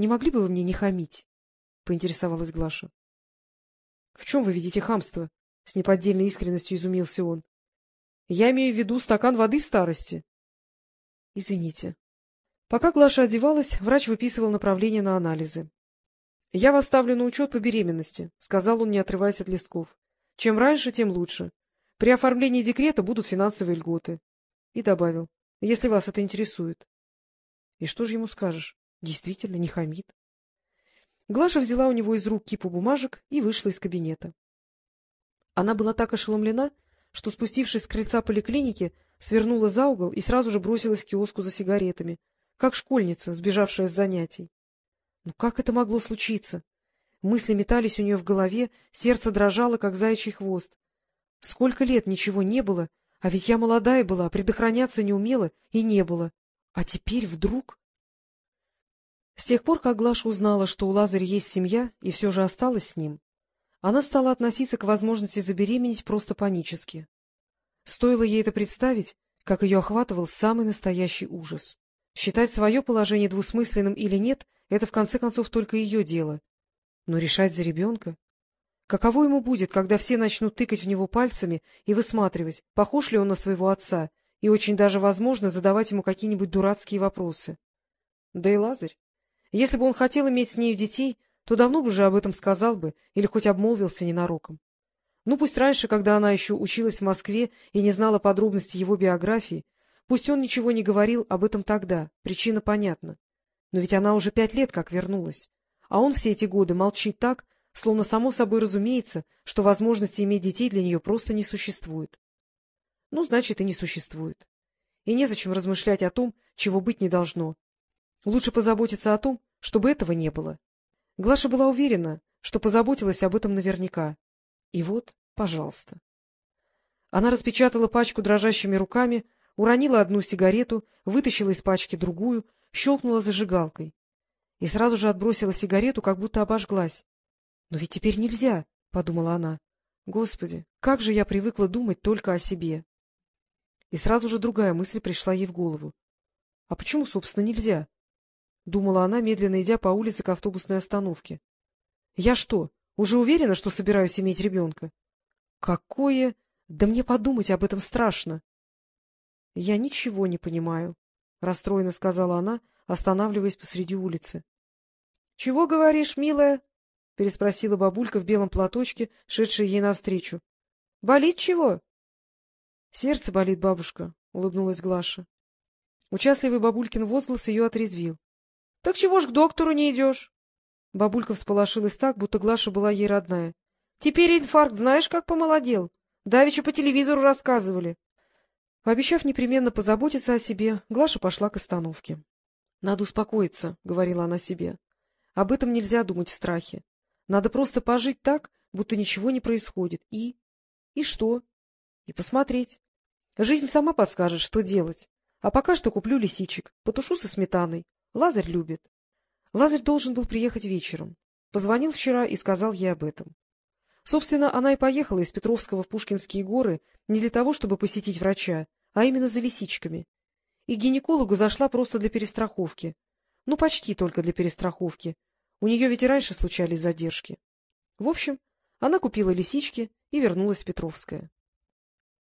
не могли бы вы мне не хамить? — поинтересовалась Глаша. — В чем вы видите хамство? — с неподдельной искренностью изумился он. — Я имею в виду стакан воды в старости. — Извините. Пока Глаша одевалась, врач выписывал направление на анализы. — Я вас ставлю на учет по беременности, — сказал он, не отрываясь от листков. — Чем раньше, тем лучше. При оформлении декрета будут финансовые льготы. И добавил, если вас это интересует. И что же ему скажешь? Действительно, не хамит. Глаша взяла у него из рук кипу бумажек и вышла из кабинета. Она была так ошеломлена, что, спустившись с крыльца поликлиники, свернула за угол и сразу же бросилась к киоску за сигаретами, как школьница, сбежавшая с занятий. Ну как это могло случиться? Мысли метались у нее в голове, сердце дрожало, как заячий хвост. Сколько лет ничего не было, а ведь я молодая была, предохраняться не умела и не было. А теперь вдруг... С тех пор, как Глаша узнала, что у Лазаря есть семья и все же осталась с ним, она стала относиться к возможности забеременеть просто панически. Стоило ей это представить, как ее охватывал самый настоящий ужас. Считать свое положение двусмысленным или нет — это, в конце концов, только ее дело. Но решать за ребенка? Каково ему будет, когда все начнут тыкать в него пальцами и высматривать, похож ли он на своего отца, и очень даже возможно задавать ему какие-нибудь дурацкие вопросы? Да и Лазарь. Если бы он хотел иметь с нею детей, то давно бы уже об этом сказал бы или хоть обмолвился ненароком. Ну, пусть раньше, когда она еще училась в Москве и не знала подробностей его биографии, Пусть он ничего не говорил об этом тогда, причина понятна. Но ведь она уже пять лет как вернулась. А он все эти годы молчит так, словно само собой разумеется, что возможности иметь детей для нее просто не существует. Ну, значит, и не существует. И незачем размышлять о том, чего быть не должно. Лучше позаботиться о том, чтобы этого не было. Глаша была уверена, что позаботилась об этом наверняка. И вот, пожалуйста. Она распечатала пачку дрожащими руками, уронила одну сигарету, вытащила из пачки другую, щелкнула зажигалкой. И сразу же отбросила сигарету, как будто обожглась. — Но ведь теперь нельзя, — подумала она. — Господи, как же я привыкла думать только о себе. И сразу же другая мысль пришла ей в голову. — А почему, собственно, нельзя? — думала она, медленно идя по улице к автобусной остановке. — Я что, уже уверена, что собираюсь иметь ребенка? — Какое... Да мне подумать об этом страшно. — Я ничего не понимаю, — расстроенно сказала она, останавливаясь посреди улицы. — Чего говоришь, милая? — переспросила бабулька в белом платочке, шедшая ей навстречу. — Болит чего? — Сердце болит, бабушка, — улыбнулась Глаша. Участливый бабулькин возглас ее отрезвил. — Так чего ж к доктору не идешь? Бабулька всполошилась так, будто Глаша была ей родная. — Теперь инфаркт знаешь, как помолодел? Давеча по телевизору рассказывали. Пообещав непременно позаботиться о себе, Глаша пошла к остановке. — Надо успокоиться, — говорила она себе. — Об этом нельзя думать в страхе. Надо просто пожить так, будто ничего не происходит. И... и что? И посмотреть. Жизнь сама подскажет, что делать. А пока что куплю лисичек, потушу со сметаной. Лазарь любит. Лазарь должен был приехать вечером. Позвонил вчера и сказал ей об этом. Собственно, она и поехала из Петровского в Пушкинские горы не для того, чтобы посетить врача, а именно за лисичками. И к гинекологу зашла просто для перестраховки. Ну, почти только для перестраховки. У нее ведь и раньше случались задержки. В общем, она купила лисички и вернулась в Петровское.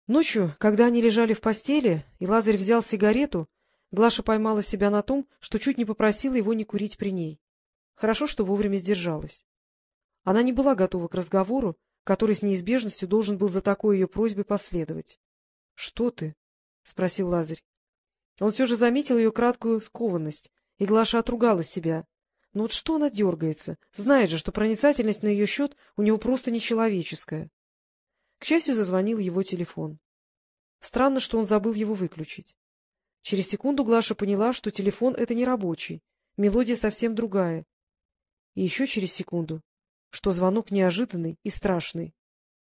Ночью, когда они лежали в постели, и Лазарь взял сигарету, Глаша поймала себя на том, что чуть не попросила его не курить при ней. Хорошо, что вовремя сдержалась. Она не была готова к разговору, который с неизбежностью должен был за такой ее просьбой последовать. — Что ты? — спросил Лазарь. Он все же заметил ее краткую скованность, и Глаша отругала себя. Но вот что она дергается? Знает же, что проницательность на ее счет у него просто нечеловеческая. К счастью, зазвонил его телефон. Странно, что он забыл его выключить. Через секунду Глаша поняла, что телефон — это не рабочий, мелодия совсем другая. И еще через секунду что звонок неожиданный и страшный.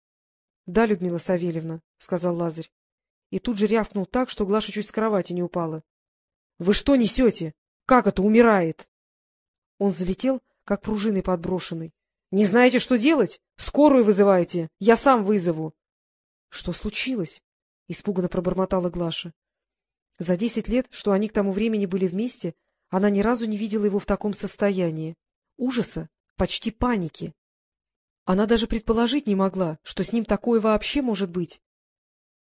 — Да, Людмила Савельевна, — сказал Лазарь. И тут же рявкнул так, что Глаша чуть с кровати не упала. — Вы что несете? Как это умирает? Он залетел, как пружиной подброшенный. — Не знаете, что делать? Скорую вызывайте. Я сам вызову. — Что случилось? — испуганно пробормотала Глаша. За десять лет, что они к тому времени были вместе, Она ни разу не видела его в таком состоянии. Ужаса, почти паники. Она даже предположить не могла, что с ним такое вообще может быть.